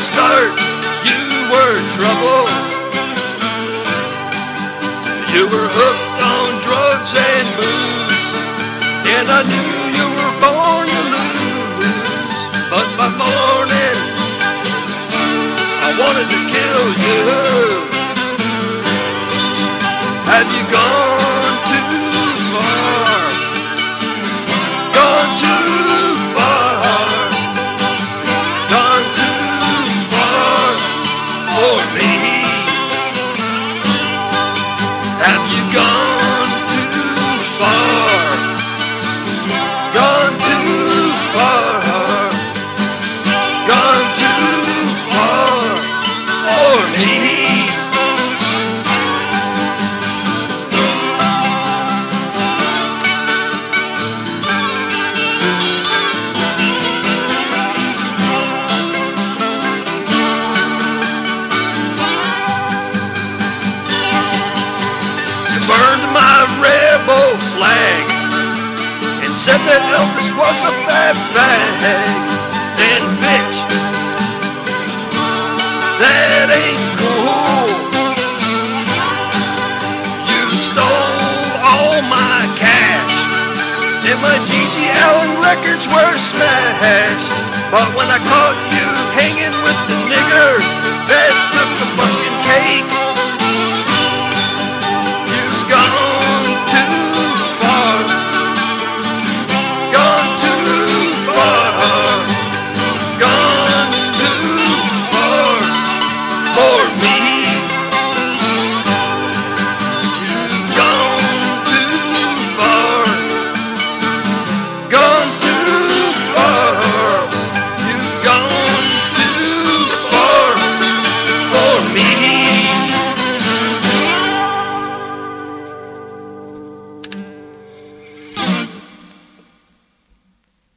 start, you were trouble. You were hooked on drugs and booze, and I knew you were born to lose. But by morning, I wanted to kill you. Have you Have you gone rebel flag and said that Elvis was a bad bag. Then, bitch, that ain't cool. You stole all my cash, and my G.G. Allin records were smashed. But when I caught you hanging with the niggers,